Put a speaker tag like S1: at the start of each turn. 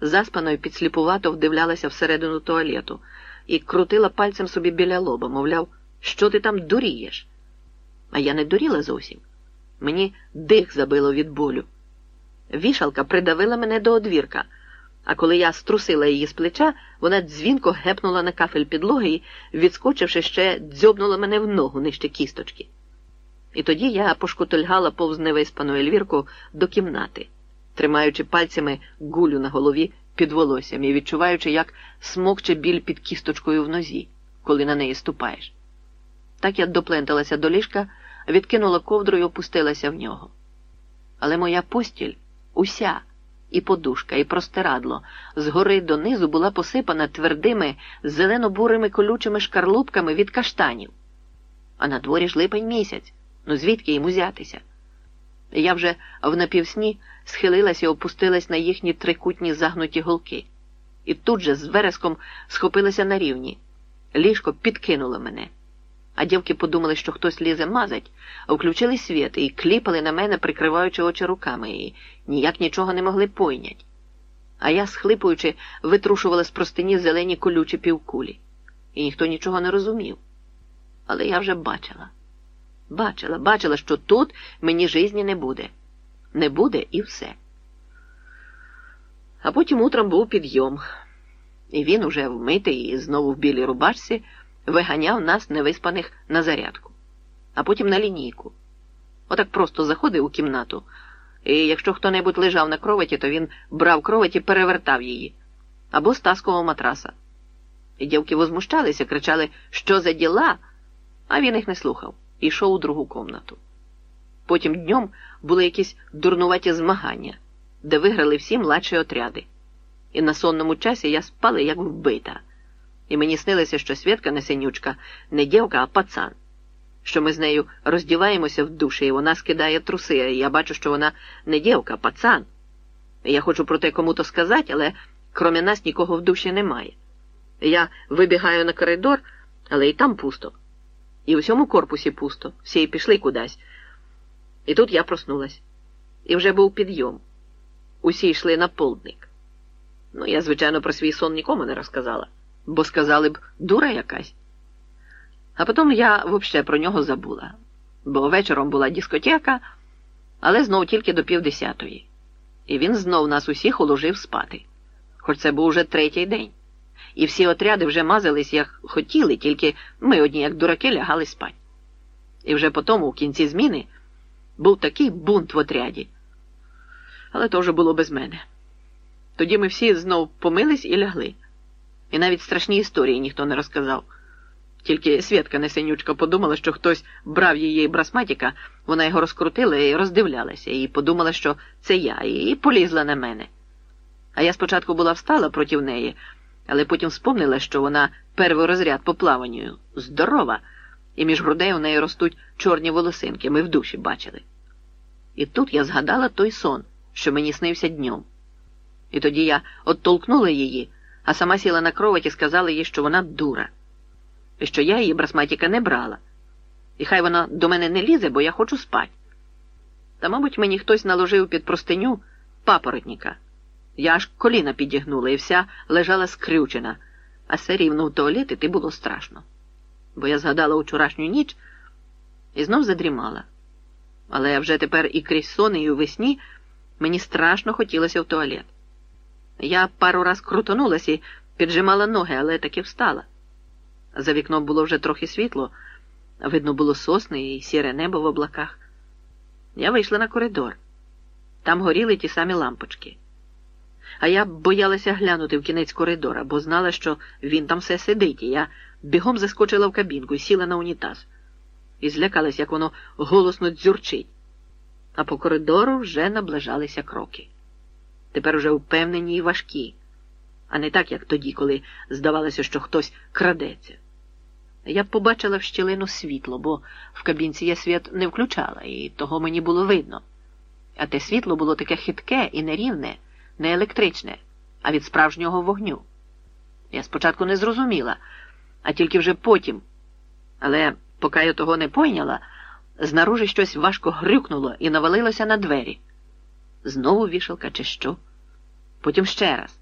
S1: заспано і підсліпувато вдивлялася всередину туалету і крутила пальцем собі біля лоба, мовляв, що ти там дурієш? А я не дуріла зовсім. Мені дих забило від болю. Вішалка придавила мене до одвірка, а коли я струсила її з плеча, вона дзвінко гепнула на кафель підлоги і, відскочивши ще, дзьобнула мене в ногу нижче кісточки. І тоді я пошкутольгала повз невиспану Ельвірку до кімнати, тримаючи пальцями гулю на голові під волоссям і відчуваючи, як смокче біль під кісточкою в нозі, коли на неї ступаєш. Так я допленталася до ліжка, відкинула ковдру і опустилася в нього. Але моя постіль уся, і подушка, і простирадло, згори донизу була посипана твердими, зелено-бурими колючими шкарлупками від каштанів. А на дворі ж липень місяць. Ну звідки їм узятися? Я вже в напівсні схилилась і опустилась на їхні трикутні загнуті голки, і тут же з вереском схопилася на рівні. Ліжко підкинуло мене. А дівки подумали, що хтось лізе мазать, включили світ і кліпали на мене, прикриваючи очі руками, і ніяк нічого не могли пойнять. А я, схлипуючи, витрушувала з простині зелені колючі півкулі, і ніхто нічого не розумів. Але я вже бачила. Бачила, бачила, що тут мені житті не буде. Не буде і все. А потім утром був підйом, і він, уже вмитий і знову в білій рубашці, виганяв нас невиспаних на зарядку, а потім на лінійку. Отак просто заходив у кімнату, і якщо хто-небудь лежав на кроваті, то він брав кровать і перевертав її або стаскового матраса. І дівки возмущалися, кричали, що за діла, а він їх не слухав і йшов у другу комнату. Потім днем були якісь дурнуваті змагання, де виграли всі младші отряди. І на сонному часі я спала, як вбита. І мені снилося, що Свєтка Несенючка не дівка, а пацан, що ми з нею роздіваємося в душі, і вона скидає труси, і я бачу, що вона не дівка, а пацан. І я хочу про те кому-то сказати, але крім нас нікого в душі немає. Я вибігаю на коридор, але і там пусто. І у всьому корпусі пусто, всі пішли кудись. І тут я проснулась. І вже був підйом. Усі йшли на полдник. Ну, я, звичайно, про свій сон нікому не розказала, бо сказали б дура якась. А потім я взагалі про нього забула, бо вечором була дискотека, але знов тільки до півдесятої. І він знов нас усіх уложив спати, хоч це був уже третій день і всі отряди вже мазались, як хотіли, тільки ми одні, як дураки, лягали спать. І вже потім, у кінці зміни, був такий бунт в отряді. Але то вже було без мене. Тоді ми всі знов помились і лягли. І навіть страшні історії ніхто не розказав. Тільки Свєтка Несенючка подумала, що хтось брав її брасматіка, вона його розкрутила і роздивлялася, і подумала, що це я, і полізла на мене. А я спочатку була встала проти неї, але потім спомнила, що вона перший розряд по плаванню здорова, і між грудей у неї ростуть чорні волосинки, ми в душі бачили. І тут я згадала той сон, що мені снився днем. І тоді я оттолкнула її, а сама сіла на кровать і сказала їй, що вона дура, і що я її брасматіка не брала. І хай вона до мене не лізе, бо я хочу спати. Та, мабуть, мені хтось наложив під простиню папоротника. Я аж коліна підігнула і вся лежала скрючена, а все рівно в туалет іти було страшно. Бо я згадала вчорашню ніч і знов задрімала. Але вже тепер і крізь сон, і у весні мені страшно хотілося в туалет. Я пару раз крутонулась і піджимала ноги, але таки встала. За вікном було вже трохи світло, видно було сосни і сіре небо в облаках. Я вийшла на коридор. Там горіли ті самі лампочки а я боялася глянути в кінець коридора, бо знала, що він там все сидить, і я бігом заскочила в кабінку і сіла на унітаз. І злякалась, як воно голосно дзюрчить. А по коридору вже наближалися кроки. Тепер уже впевнені і важкі, а не так, як тоді, коли здавалося, що хтось крадеться. Я побачила в щілину світло, бо в кабінці я світ не включала, і того мені було видно. А те світло було таке хитке і нерівне не електричне, а від справжнього вогню. Я спочатку не зрозуміла, а тільки вже потім. Але поки я того не пойняла, знаружи щось важко грюкнуло і навалилося на двері. Знову вішалка, чи що? Потім ще раз.